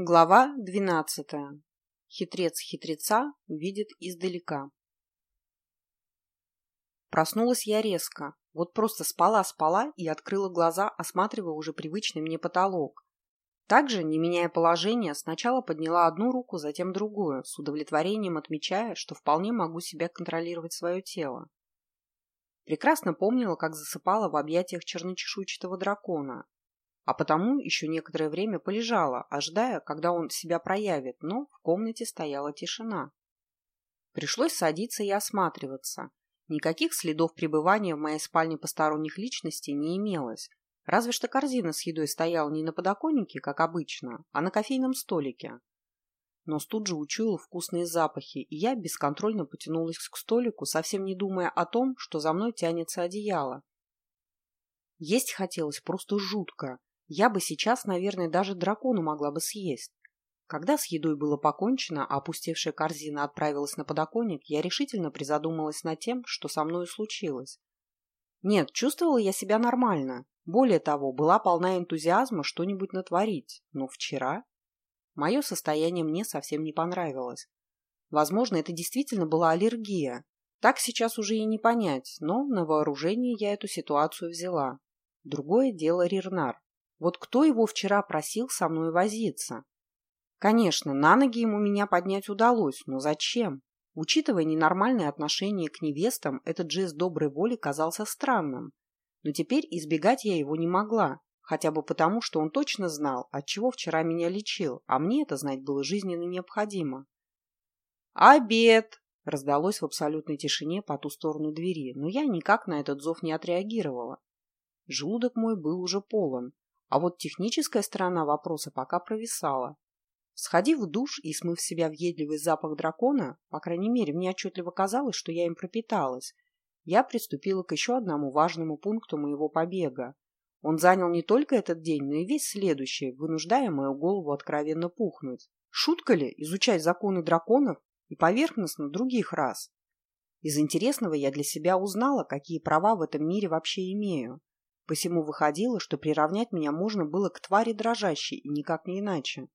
Глава двенадцатая. Хитрец хитреца видит издалека. Проснулась я резко. Вот просто спала-спала и открыла глаза, осматривая уже привычный мне потолок. Также, не меняя положения, сначала подняла одну руку, затем другую, с удовлетворением отмечая, что вполне могу себя контролировать свое тело. Прекрасно помнила, как засыпала в объятиях черночешуйчатого дракона, а потому еще некоторое время полежала, ожидая, когда он себя проявит, но в комнате стояла тишина. Пришлось садиться и осматриваться. Никаких следов пребывания в моей спальне посторонних личностей не имелось, разве что корзина с едой стояла не на подоконнике, как обычно, а на кофейном столике. Но тут же учуял вкусные запахи, и я бесконтрольно потянулась к столику, совсем не думая о том, что за мной тянется одеяло. Есть хотелось просто жутко, я бы сейчас, наверное, даже дракону могла бы съесть. Когда с едой было покончено, а опустевшая корзина отправилась на подоконник, я решительно призадумалась над тем, что со мной случилось. Нет, чувствовала я себя нормально. Более того, была полна энтузиазма что-нибудь натворить. Но вчера... Мое состояние мне совсем не понравилось. Возможно, это действительно была аллергия. Так сейчас уже и не понять, но на вооружение я эту ситуацию взяла. Другое дело Рирнар. Вот кто его вчера просил со мной возиться? Конечно, на ноги ему меня поднять удалось, но зачем? Учитывая ненормальное отношение к невестам, этот жест доброй воли казался странным. Но теперь избегать я его не могла, хотя бы потому, что он точно знал, от чего вчера меня лечил, а мне это знать было жизненно необходимо. «Обед!» – раздалось в абсолютной тишине по ту сторону двери, но я никак на этот зов не отреагировала. Желудок мой был уже полон, а вот техническая сторона вопроса пока провисала. Сходив в душ и смыв себя въедливый запах дракона, по крайней мере, мне отчетливо казалось, что я им пропиталась, я приступила к еще одному важному пункту моего побега. Он занял не только этот день, но и весь следующий, вынуждая мою голову откровенно пухнуть. Шутка ли изучать законы драконов и поверхностно других рас? Из интересного я для себя узнала, какие права в этом мире вообще имею. Посему выходило, что приравнять меня можно было к твари дрожащей, и никак не иначе.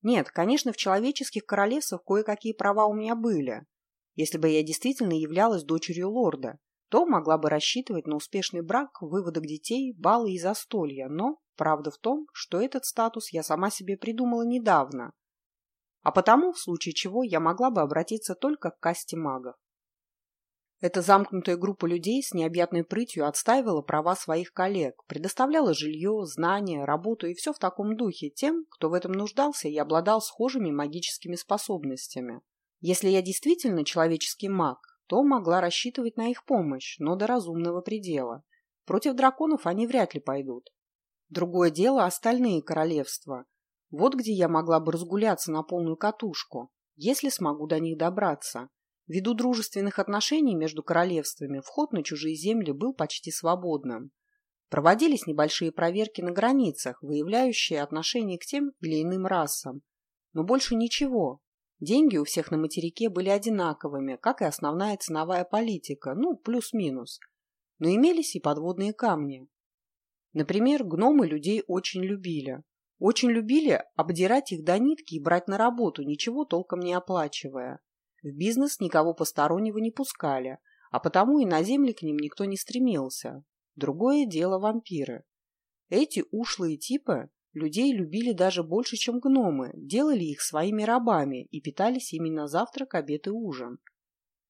Нет, конечно, в человеческих королевствах кое-какие права у меня были. Если бы я действительно являлась дочерью лорда, то могла бы рассчитывать на успешный брак, выводок детей, балы и застолья, но правда в том, что этот статус я сама себе придумала недавно. А потому, в случае чего, я могла бы обратиться только к касте магов. Эта замкнутая группа людей с необъятной прытью отстаивала права своих коллег, предоставляла жилье, знания, работу и все в таком духе тем, кто в этом нуждался и обладал схожими магическими способностями. Если я действительно человеческий маг, то могла рассчитывать на их помощь, но до разумного предела. Против драконов они вряд ли пойдут. Другое дело остальные королевства. Вот где я могла бы разгуляться на полную катушку, если смогу до них добраться. Ввиду дружественных отношений между королевствами вход на чужие земли был почти свободным. Проводились небольшие проверки на границах, выявляющие отношение к тем или иным расам. Но больше ничего. Деньги у всех на материке были одинаковыми, как и основная ценовая политика, ну, плюс-минус. Но имелись и подводные камни. Например, гномы людей очень любили. Очень любили обдирать их до нитки и брать на работу, ничего толком не оплачивая. В бизнес никого постороннего не пускали, а потому и на земли к ним никто не стремился. Другое дело вампиры. Эти ушлые типы людей любили даже больше, чем гномы, делали их своими рабами и питались ими на завтрак, обед и ужин.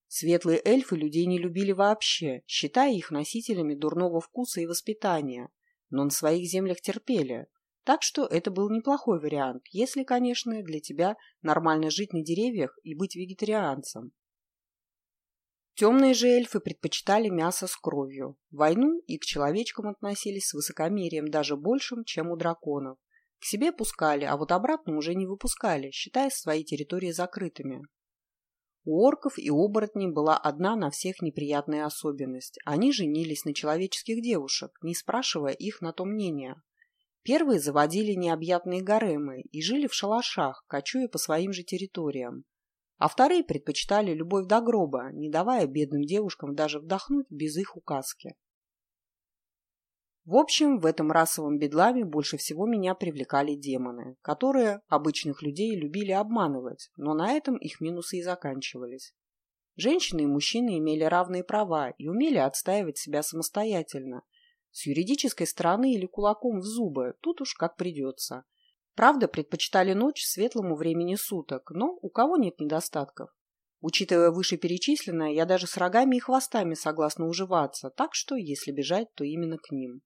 Светлые эльфы людей не любили вообще, считая их носителями дурного вкуса и воспитания, но на своих землях терпели, так что это был неплохой вариант, если, конечно, для тебя нормально жить на деревьях и быть вегетарианцем. Темные же эльфы предпочитали мясо с кровью. Войну и к человечкам относились с высокомерием даже большим, чем у драконов. К себе пускали, а вот обратно уже не выпускали, считая свои территории закрытыми. У орков и оборотней была одна на всех неприятная особенность. Они женились на человеческих девушек, не спрашивая их на то мнение. Первые заводили необъятные гаремы и жили в шалашах, кочуя по своим же территориям. А вторые предпочитали любовь до гроба, не давая бедным девушкам даже вдохнуть без их указки. В общем, в этом расовом бедламе больше всего меня привлекали демоны, которые обычных людей любили обманывать, но на этом их минусы и заканчивались. Женщины и мужчины имели равные права и умели отстаивать себя самостоятельно. С юридической стороны или кулаком в зубы, тут уж как придется. Правда, предпочитали ночь светлому времени суток, но у кого нет недостатков? Учитывая вышеперечисленное, я даже с рогами и хвостами согласна уживаться, так что, если бежать, то именно к ним.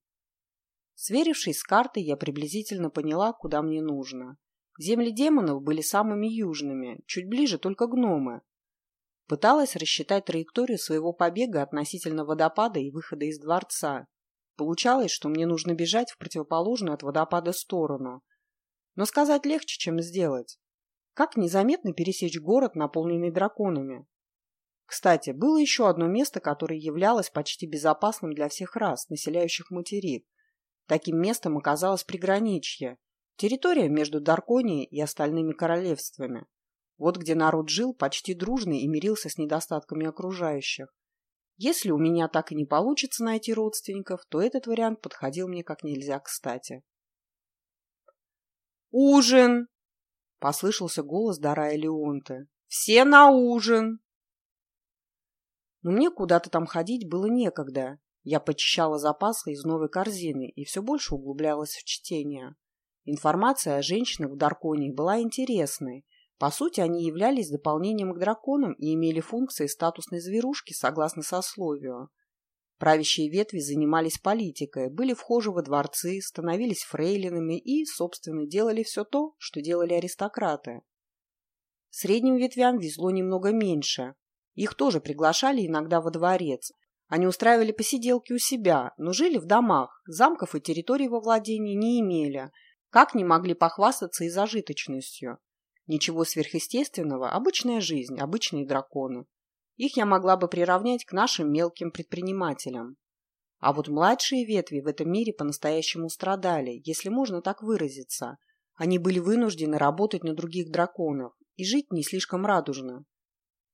Сверившись с картой, я приблизительно поняла, куда мне нужно. Земли демонов были самыми южными, чуть ближе только гномы. Пыталась рассчитать траекторию своего побега относительно водопада и выхода из дворца. Получалось, что мне нужно бежать в противоположную от водопада сторону. Но сказать легче, чем сделать. Как незаметно пересечь город, наполненный драконами? Кстати, было еще одно место, которое являлось почти безопасным для всех рас, населяющих материк. Таким местом оказалось приграничье, территория между Дарконией и остальными королевствами. Вот где народ жил почти дружный и мирился с недостатками окружающих. Если у меня так и не получится найти родственников, то этот вариант подходил мне как нельзя кстати. «Ужин!» — послышался голос Дарая Леонте. «Все на ужин!» Но мне куда-то там ходить было некогда. Я почищала запасы из новой корзины и все больше углублялась в чтение. Информация о женщинах в Дарконии была интересной. По сути, они являлись дополнением к драконам и имели функции статусной зверушки согласно сословию. Правящие ветви занимались политикой, были вхожи во дворцы, становились фрейлинами и, собственно, делали все то, что делали аристократы. Средним ветвям везло немного меньше. Их тоже приглашали иногда во дворец, они устраивали посиделки у себя, но жили в домах, замков и территорий во владении не имели, как не могли похвастаться и зажиточностью. Ничего сверхъестественного, обычная жизнь, обычные драконы. Их я могла бы приравнять к нашим мелким предпринимателям. А вот младшие ветви в этом мире по-настоящему страдали, если можно так выразиться. Они были вынуждены работать на других драконов и жить не слишком радужно,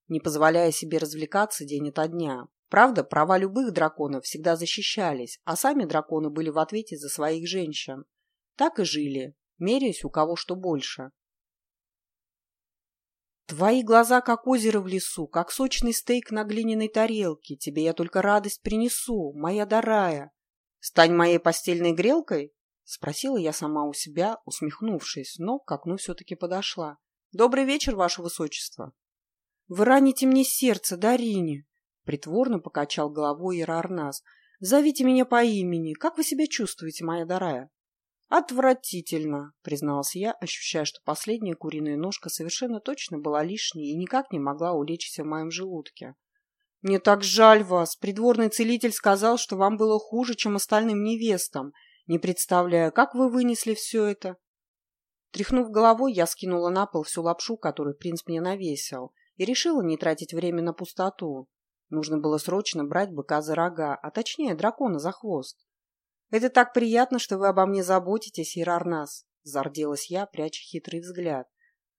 не позволяя себе развлекаться день ото дня, Правда, права любых драконов всегда защищались, а сами драконы были в ответе за своих женщин. Так и жили, меряясь у кого что больше. Твои глаза, как озеро в лесу, как сочный стейк на глиняной тарелке. Тебе я только радость принесу, моя дарая. Стань моей постельной грелкой? Спросила я сама у себя, усмехнувшись, но к окну все-таки подошла. Добрый вечер, ваше высочество. Вы раните мне сердце, Дарине. Притворно покачал головой Ирарнас. «Зовите меня по имени. Как вы себя чувствуете, моя дорая?» «Отвратительно», — призналась я, ощущая, что последняя куриная ножка совершенно точно была лишней и никак не могла улечься в моем желудке. «Мне так жаль вас. Придворный целитель сказал, что вам было хуже, чем остальным невестам. Не представляю, как вы вынесли все это?» Тряхнув головой, я скинула на пол всю лапшу, которую принц мне навесил, и решила не тратить время на пустоту. Нужно было срочно брать быка за рога, а точнее дракона за хвост. «Это так приятно, что вы обо мне заботитесь, Ирарнас», — зарделась я, пряча хитрый взгляд.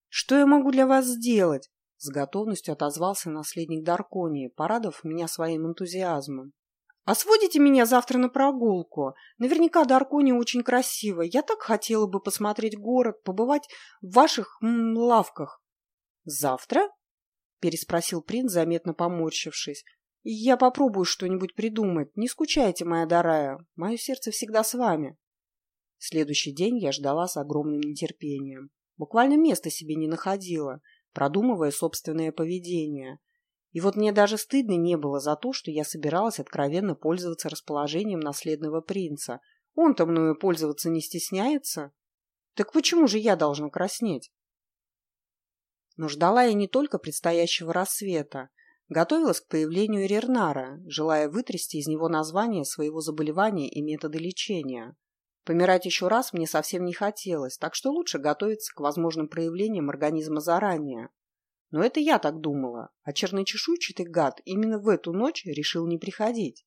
«Что я могу для вас сделать?» — с готовностью отозвался наследник Дарконии, порадовав меня своим энтузиазмом. «А сводите меня завтра на прогулку? Наверняка Даркония очень красиво. Я так хотела бы посмотреть город, побывать в ваших лавках». «Завтра?» — переспросил принц, заметно поморщившись. «Я попробую что-нибудь придумать. Не скучайте, моя дорая. Мое сердце всегда с вами». Следующий день я ждала с огромным нетерпением. Буквально места себе не находила, продумывая собственное поведение. И вот мне даже стыдно не было за то, что я собиралась откровенно пользоваться расположением наследного принца. Он-то мною пользоваться не стесняется. Так почему же я должна краснеть? Но ждала я не только предстоящего рассвета. Готовилась к появлению Рернара, желая вытрясти из него название своего заболевания и методы лечения. Помирать еще раз мне совсем не хотелось, так что лучше готовиться к возможным проявлениям организма заранее. Но это я так думала, а черночешуйчатый гад именно в эту ночь решил не приходить.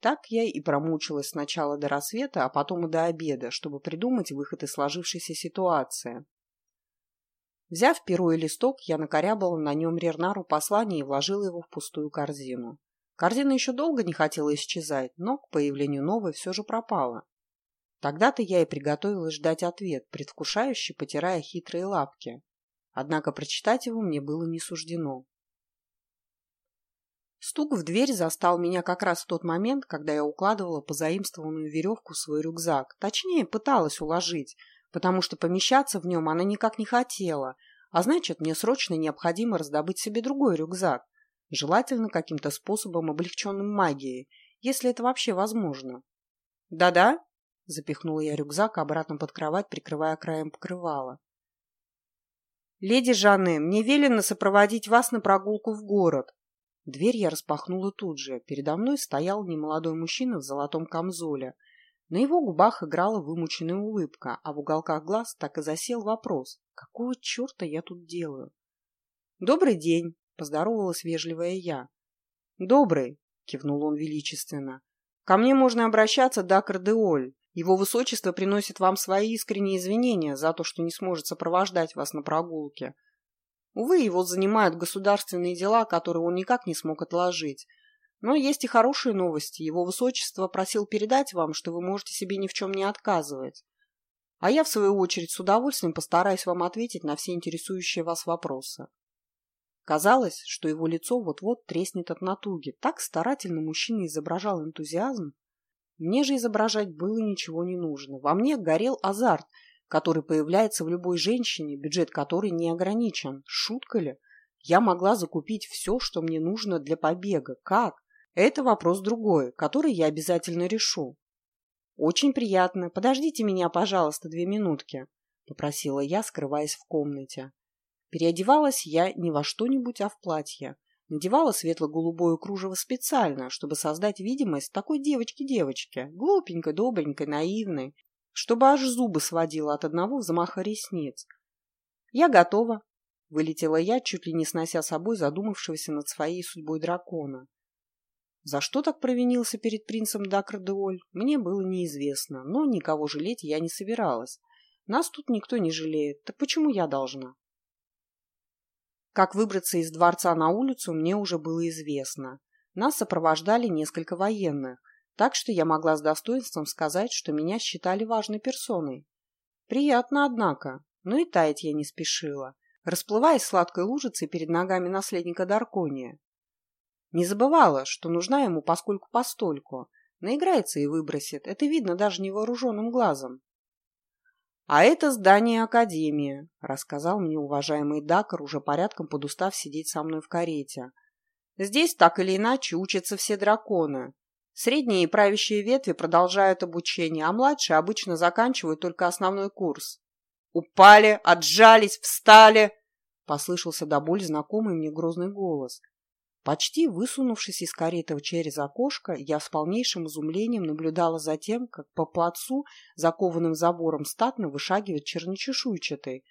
Так я и промучилась сначала до рассвета, а потом и до обеда, чтобы придумать выход из сложившейся ситуации. Взяв перо и листок, я накорябала на нем Рернару послание и вложила его в пустую корзину. Корзина еще долго не хотела исчезать, но к появлению новой все же пропала. Тогда-то я и приготовилась ждать ответ, предвкушающе потирая хитрые лапки. Однако прочитать его мне было не суждено. Стук в дверь застал меня как раз в тот момент, когда я укладывала позаимствованную веревку в свой рюкзак. Точнее, пыталась уложить, потому что помещаться в нем она никак не хотела, а значит, мне срочно необходимо раздобыть себе другой рюкзак, желательно каким-то способом, облегченным магией, если это вообще возможно. «Да-да?» – запихнула я рюкзак обратно под кровать, прикрывая краем покрывала. «Леди Жанны, мне велено сопроводить вас на прогулку в город». Дверь я распахнула тут же. Передо мной стоял немолодой мужчина в золотом камзоле. На его губах играла вымученная улыбка, а в уголках глаз так и засел вопрос. Какого черта я тут делаю? «Добрый день!» – поздоровалась вежливая я. «Добрый!» – кивнул он величественно. «Ко мне можно обращаться, Дакар Деоль. Его высочество приносит вам свои искренние извинения за то, что не сможет сопровождать вас на прогулке. Увы, его занимают государственные дела, которые он никак не смог отложить. Но есть и хорошие новости. Его высочество просил передать вам, что вы можете себе ни в чем не отказывать. А я, в свою очередь, с удовольствием постараюсь вам ответить на все интересующие вас вопросы. Казалось, что его лицо вот-вот треснет от натуги. Так старательно мужчина изображал энтузиазм, мне же изображать было ничего не нужно. Во мне горел азарт, который появляется в любой женщине, бюджет которой не ограничен. Шутка ли? Я могла закупить все, что мне нужно для побега. Как? Это вопрос другой, который я обязательно решу. «Очень приятно. Подождите меня, пожалуйста, две минутки», — попросила я, скрываясь в комнате. Переодевалась я не во что-нибудь, а в платье. Надевала светло-голубое кружево специально, чтобы создать видимость такой девочки-девочки, глупенькой, добренькой, наивной, чтобы аж зубы сводила от одного взмаха ресниц. «Я готова», — вылетела я, чуть ли не снося собой задумавшегося над своей судьбой дракона. За что так провинился перед принцем Дакрдеоль, мне было неизвестно, но никого жалеть я не собиралась. Нас тут никто не жалеет, так почему я должна? Как выбраться из дворца на улицу, мне уже было известно. Нас сопровождали несколько военных, так что я могла с достоинством сказать, что меня считали важной персоной. Приятно, однако, но и таять я не спешила, расплываясь сладкой лужицей перед ногами наследника Даркония. Не забывала, что нужна ему поскольку-постольку. Наиграется и выбросит, это видно даже невооруженным глазом. «А это здание Академии», — рассказал мне уважаемый Дакар, уже порядком подустав сидеть со мной в карете. «Здесь так или иначе учатся все драконы. Средние и правящие ветви продолжают обучение, а младшие обычно заканчивают только основной курс». «Упали, отжались, встали!» — послышался до боли знакомый мне грозный голос. Почти высунувшись из кареты через окошко, я с полнейшим изумлением наблюдала за тем, как по плацу, закованным забором, статно вышагивает черночешуйчатый.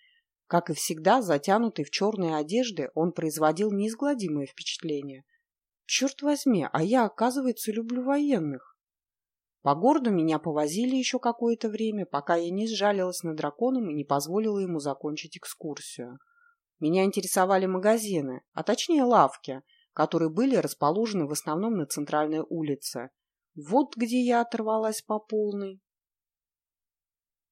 Как и всегда, затянутый в черные одежды, он производил неизгладимое впечатление. Черт возьми, а я, оказывается, люблю военных. По городу меня повозили еще какое-то время, пока я не сжалилась над драконом и не позволила ему закончить экскурсию. Меня интересовали магазины, а точнее лавки – которые были расположены в основном на центральной улице. Вот где я оторвалась по полной.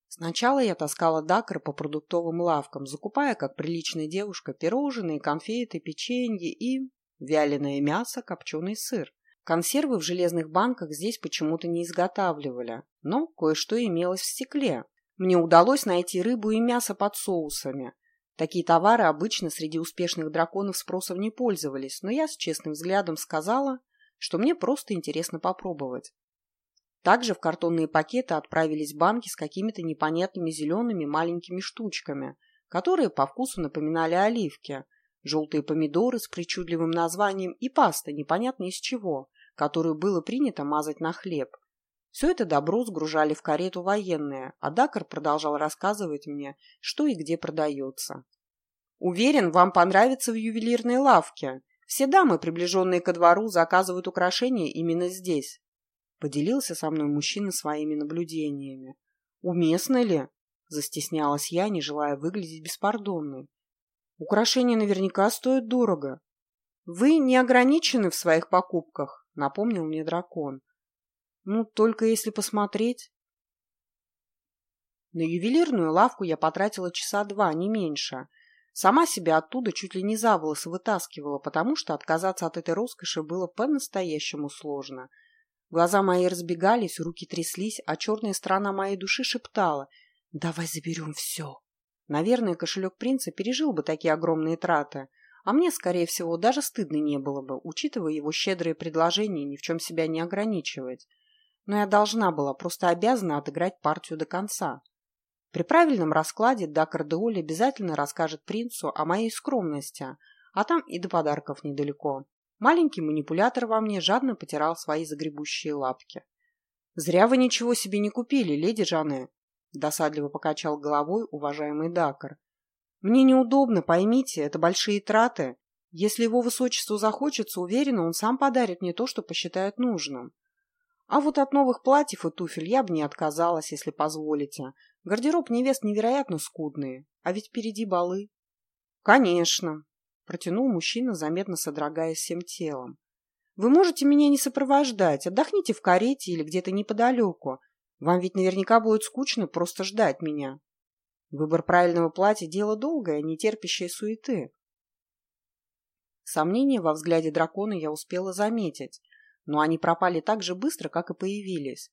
Сначала я таскала дакр по продуктовым лавкам, закупая, как приличная девушка, пирожные, конфеты, печенье и вяленое мясо, копченый сыр. Консервы в железных банках здесь почему-то не изготавливали, но кое-что имелось в стекле. Мне удалось найти рыбу и мясо под соусами, Такие товары обычно среди успешных драконов спросом не пользовались, но я с честным взглядом сказала, что мне просто интересно попробовать. Также в картонные пакеты отправились банки с какими-то непонятными зелеными маленькими штучками, которые по вкусу напоминали оливки, желтые помидоры с причудливым названием и паста, непонятно из чего, которую было принято мазать на хлеб. Все это добро сгружали в карету военные, а Дакар продолжал рассказывать мне, что и где продается. «Уверен, вам понравится в ювелирной лавке. Все дамы, приближенные ко двору, заказывают украшения именно здесь», — поделился со мной мужчина своими наблюдениями. «Уместно ли?» — застеснялась я, не желая выглядеть беспардонной. «Украшения наверняка стоят дорого. Вы не ограничены в своих покупках?» напомнил мне дракон. Ну, только если посмотреть... На ювелирную лавку я потратила часа два, не меньше. Сама себя оттуда чуть ли не за волосы вытаскивала, потому что отказаться от этой роскоши было по-настоящему сложно. Глаза мои разбегались, руки тряслись, а черная сторона моей души шептала «Давай заберем все». Наверное, кошелек принца пережил бы такие огромные траты, а мне, скорее всего, даже стыдно не было бы, учитывая его щедрые предложения ни в чем себя не ограничивать. Но я должна была, просто обязана отыграть партию до конца. При правильном раскладе Дакар Деоли обязательно расскажет принцу о моей скромности, а там и до подарков недалеко. Маленький манипулятор во мне жадно потирал свои загребущие лапки. «Зря вы ничего себе не купили, леди Жанне», – досадливо покачал головой уважаемый Дакар. «Мне неудобно, поймите, это большие траты. Если его высочеству захочется, уверена, он сам подарит мне то, что посчитает нужным. А вот от новых платьев и туфель я бы не отказалась, если позволите. Гардероб невест невероятно скудный, а ведь впереди балы. Конечно, протянул мужчина, заметно содрогаясь всем телом. Вы можете меня не сопровождать, отдохните в карете или где-то неподалеку. Вам ведь наверняка будет скучно просто ждать меня. Выбор правильного платья – дело долгое, не терпящее суеты. Сомнения во взгляде дракона я успела заметить, но они пропали так же быстро, как и появились.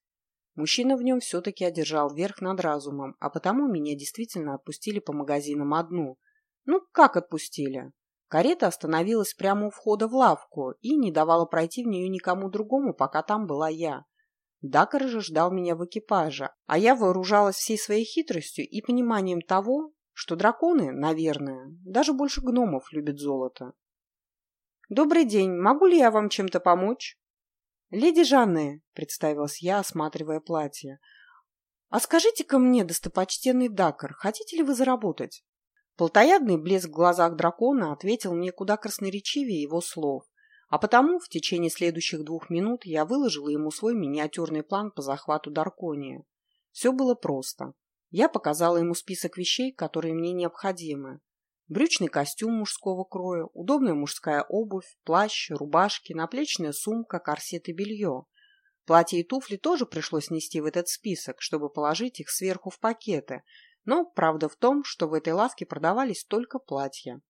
Мужчина в нем все-таки одержал верх над разумом, а потому меня действительно отпустили по магазинам одну. Ну, как отпустили? Карета остановилась прямо у входа в лавку и не давала пройти в нее никому другому, пока там была я. Дакар же ждал меня в экипаже, а я вооружалась всей своей хитростью и пониманием того, что драконы, наверное, даже больше гномов любят золото. «Добрый день, могу ли я вам чем-то помочь?» «Леди Жанны», — представилась я, осматривая платье, — «а скажите-ка мне, достопочтенный Дакар, хотите ли вы заработать?» Полтоядный блеск в глазах дракона ответил мне куда красноречивее его слов, а потому в течение следующих двух минут я выложила ему свой миниатюрный план по захвату Даркония. Все было просто. Я показала ему список вещей, которые мне необходимы. Брючный костюм мужского кроя, удобная мужская обувь, плащ, рубашки, наплечная сумка, корсет и белье. Платья и туфли тоже пришлось нести в этот список, чтобы положить их сверху в пакеты. Но правда в том, что в этой лавке продавались только платья.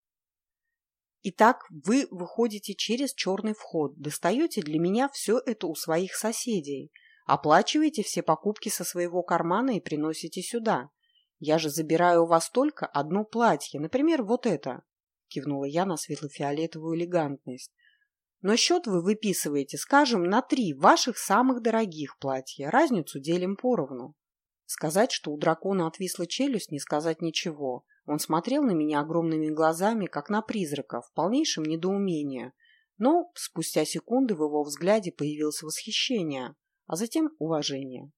Итак, вы выходите через черный вход, достаете для меня все это у своих соседей, оплачиваете все покупки со своего кармана и приносите сюда. Я же забираю у вас только одно платье, например, вот это. Кивнула я на светло-фиолетовую элегантность. Но счет вы выписываете, скажем, на три ваших самых дорогих платья. Разницу делим поровну. Сказать, что у дракона отвисла челюсть, не сказать ничего. Он смотрел на меня огромными глазами, как на призрака, в полнейшем недоумении. Но спустя секунды в его взгляде появилось восхищение, а затем уважение.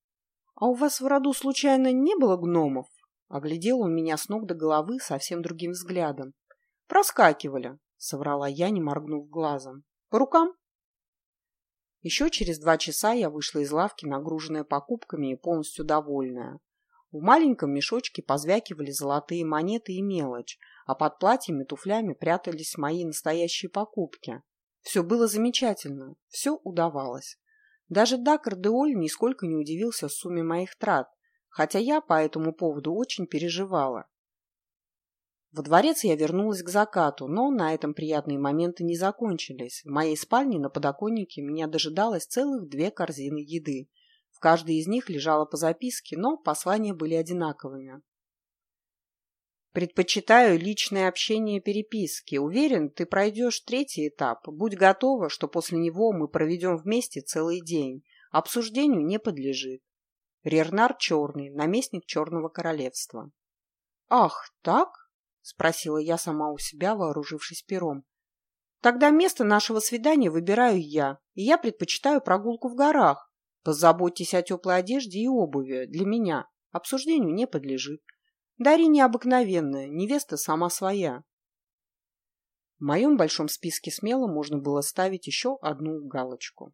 «А у вас в роду случайно не было гномов?» Оглядел он меня с ног до головы совсем другим взглядом. «Проскакивали», — соврала я, не моргнув глазом. «По рукам?» Еще через два часа я вышла из лавки, нагруженная покупками и полностью довольная. В маленьком мешочке позвякивали золотые монеты и мелочь, а под платьями туфлями прятались мои настоящие покупки. Все было замечательно, все удавалось. Даже Дакар Деоль нисколько не удивился сумме моих трат, хотя я по этому поводу очень переживала. Во дворец я вернулась к закату, но на этом приятные моменты не закончились. В моей спальне на подоконнике меня дожидалось целых две корзины еды. В каждой из них лежало по записке, но послания были одинаковыми. Предпочитаю личное общение переписки. Уверен, ты пройдешь третий этап. Будь готова, что после него мы проведем вместе целый день. Обсуждению не подлежит. Рернар Черный, наместник Черного Королевства. «Ах, так?» — спросила я сама у себя, вооружившись пером. «Тогда место нашего свидания выбираю я, и я предпочитаю прогулку в горах. Позаботьтесь о теплой одежде и обуви для меня. Обсуждению не подлежит. Дари необыкновенная, невеста сама своя». В моем большом списке смело можно было ставить еще одну галочку.